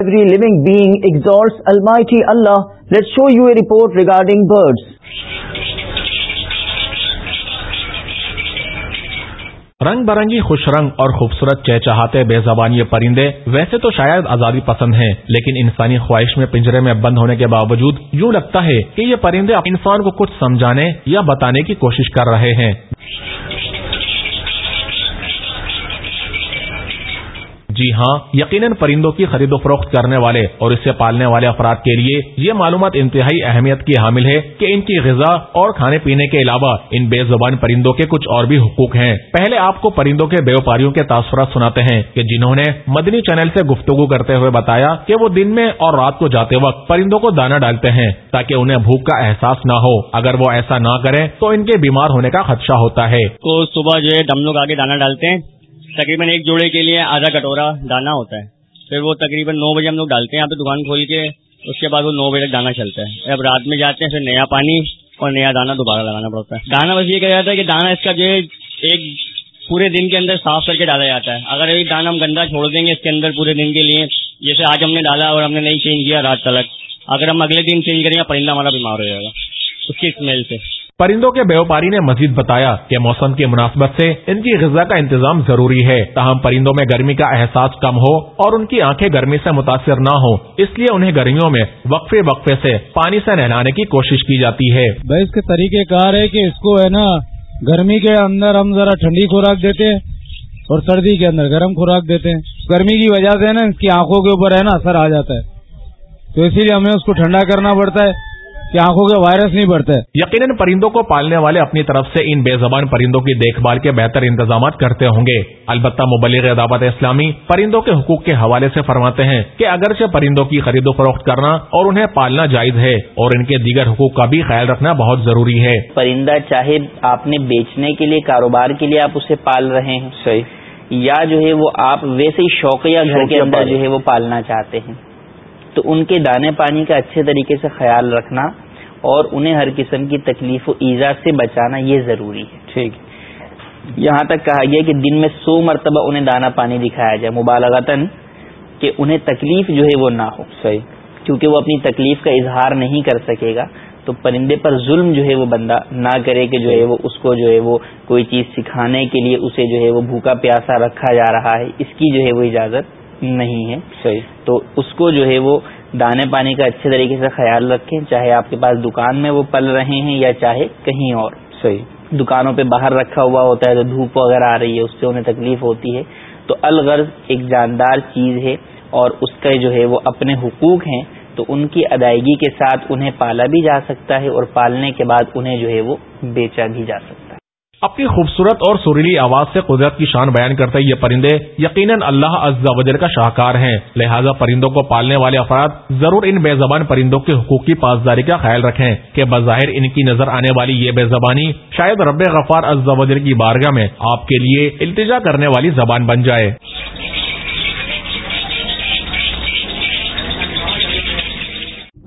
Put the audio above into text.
Every living being exalts Almighty Allah. Let's show you a report regarding birds. رنگ برنگی خوش رنگ اور خوبصورت چہچہاتے بے زبان یہ پرندے ویسے تو شاید آزادی پسند ہیں، لیکن انسانی خواہش میں پنجرے میں بند ہونے کے باوجود یوں لگتا ہے کہ یہ پرندے انسان کو کچھ سمجھانے یا بتانے کی کوشش کر رہے ہیں جی ہاں یقیناً پرندوں کی خرید و فروخت کرنے والے اور اسے پالنے والے افراد کے لیے یہ معلومات انتہائی اہمیت کی حامل ہے کہ ان کی غذا اور کھانے پینے کے علاوہ ان بے زبان پرندوں کے کچھ اور بھی حقوق ہیں۔ پہلے آپ کو پرندوں کے بے وپاریوں کے تاثرات سناتے ہیں کہ جنہوں نے مدنی چینل سے گفتگو کرتے ہوئے بتایا کہ وہ دن میں اور رات کو جاتے وقت پرندوں کو دانا ڈالتے ہیں تاکہ انہیں بھوک کا احساس نہ ہو۔ اگر وہ ایسا نہ کریں تو ان کے بیمار ہونے کا خدشہ ہوتا ہے۔ تو صبح جو ہے ہم لوگ آگے دانا ڈالتے ہیں۔ تقریباً ایک جوڑے کے لیے آدھا کٹورا دانا ہوتا ہے۔ پھر وہ تقریباً نو بجے ہم لوگ ڈالتے ہیں، یہاں پہ دکان کھول کے، اس کے بعد وہ نو بجے تک دانا چلتا ہے۔ اب رات میں جاتے ہیں، پھر نیا پانی اور نیا دانا دوبارہ لگانا پڑتا ہے۔ دانا بس یہ کہا جاتا ہے کہ دانا اس کا جو ہے، ایک پورے دن کے اندر صاف کر کے ڈالا جاتا ہے۔ اگر ایک دانا ہم گندا چھوڑ دیں گے اس کے اندر پورے دن کے لیے، جیسے آج ہم نے ڈالا اور ہم نے نہیں چینج کیا، رات تلک۔ اگر ہم اگلے دن چینج کریں گے، پرندہ ہمارا بیمار ہو جائے گا۔ اس کی اسمیل سے۔ پرندوں کے بیوپاری نے مزید بتایا کہ موسم کی مناسبت سے ان کی غذا کا انتظام ضروری ہے تاہم پرندوں میں گرمی کا احساس کم ہو اور ان کی آنکھیں گرمی سے متاثر نہ ہو اس لیے انہیں گرمیوں میں وقفے وقفے سے پانی سے نہلانے کی کوشش کی جاتی ہے۔ بھائی، اس کے طریقہ کار ہے کہ اس کو ہے نا، گرمی کے اندر ہم ذرا ٹھنڈی خوراک دیتے ہیں اور سردی کے اندر گرم خوراک دیتے ہیں۔ گرمی کی وجہ سے نا، اس کی آنکھوں کے اوپر ہے نا اثر آ جاتا ہے۔ تو اسی لیے ہمیں اس کو ٹھنڈا کرنا پڑتا ہے۔ کہ آنکھوں کے وائرس نہیں بڑھتے۔ یقیناً پرندوں کو پالنے والے اپنی طرف سے ان بے زبان پرندوں کی دیکھ بھال کے بہتر انتظامات کرتے ہوں گے۔ البتہ مبلغ دعوت اسلامی پرندوں کے حقوق کے حوالے سے فرماتے ہیں کہ اگرچہ پرندوں کی خرید و فروخت کرنا اور انہیں پالنا جائز ہے اور ان کے دیگر حقوق کا بھی خیال رکھنا بہت ضروری ہے۔ پرندہ چاہے آپ نے بیچنے کے لیے کاروبار کے لیے آپ اسے پال رہے ہیں صحیح۔ یا جو ہے وہ آپ ویسے ہی شوقیہ گھر کے اندر جو ہے وہ پالنا چاہتے ہیں تو ان کے دانے پانی کا اچھے طریقے سے خیال رکھنا اور انہیں ہر قسم کی تکلیف و ایزا سے بچانا یہ ضروری ہے۔ ٹھیک یہاں تک کہا گیا کہ دن میں سو مرتبہ انہیں دانا پانی دکھایا جائے مبالغتاً کہ انہیں تکلیف جو ہے وہ نہ ہو۔ صحیح۔ کیونکہ وہ اپنی تکلیف کا اظہار نہیں کر سکے گا تو پرندے پر ظلم جو ہے وہ بندہ نہ کرے کہ جو ہے وہ اس کو جو ہے وہ کوئی چیز سکھانے کے لیے اسے جو ہے وہ بھوکا پیاسا رکھا جا رہا ہے اس کی جو ہے وہ اجازت نہیں ہے۔ صحیح۔ تو اس کو جو ہے وہ دانے پانی کا اچھے طریقے سے خیال رکھیں چاہے آپ کے پاس دکان میں وہ پل رہے ہیں یا چاہے کہیں اور۔ صحیح۔ دکانوں پہ باہر رکھا ہوا ہوتا ہے تو دھوپ وغیرہ آ رہی ہے اس سے انہیں تکلیف ہوتی ہے۔ تو الغرض ایک جاندار چیز ہے اور اس کا جو ہے وہ اپنے حقوق ہیں تو ان کی ادائیگی کے ساتھ انہیں پالا بھی جا سکتا ہے اور پالنے کے بعد انہیں جو ہے وہ بیچا بھی جا سکتا ہے۔ اپنی خوبصورت اور سریلی آواز سے قدرت کی شان بیان کرتے یہ پرندے یقیناً اللہ عز و جل کا شاہکار ہیں۔ لہٰذا پرندوں کو پالنے والے افراد ضرور ان بے زبان پرندوں کے حقوق کی پاسداری کا خیال رکھیں کہ بظاہر ان کی نظر آنے والی یہ بے زبانی شاید رب غفار عز و جل کی بارگاہ میں آپ کے لیے التجا کرنے والی زبان بن جائے۔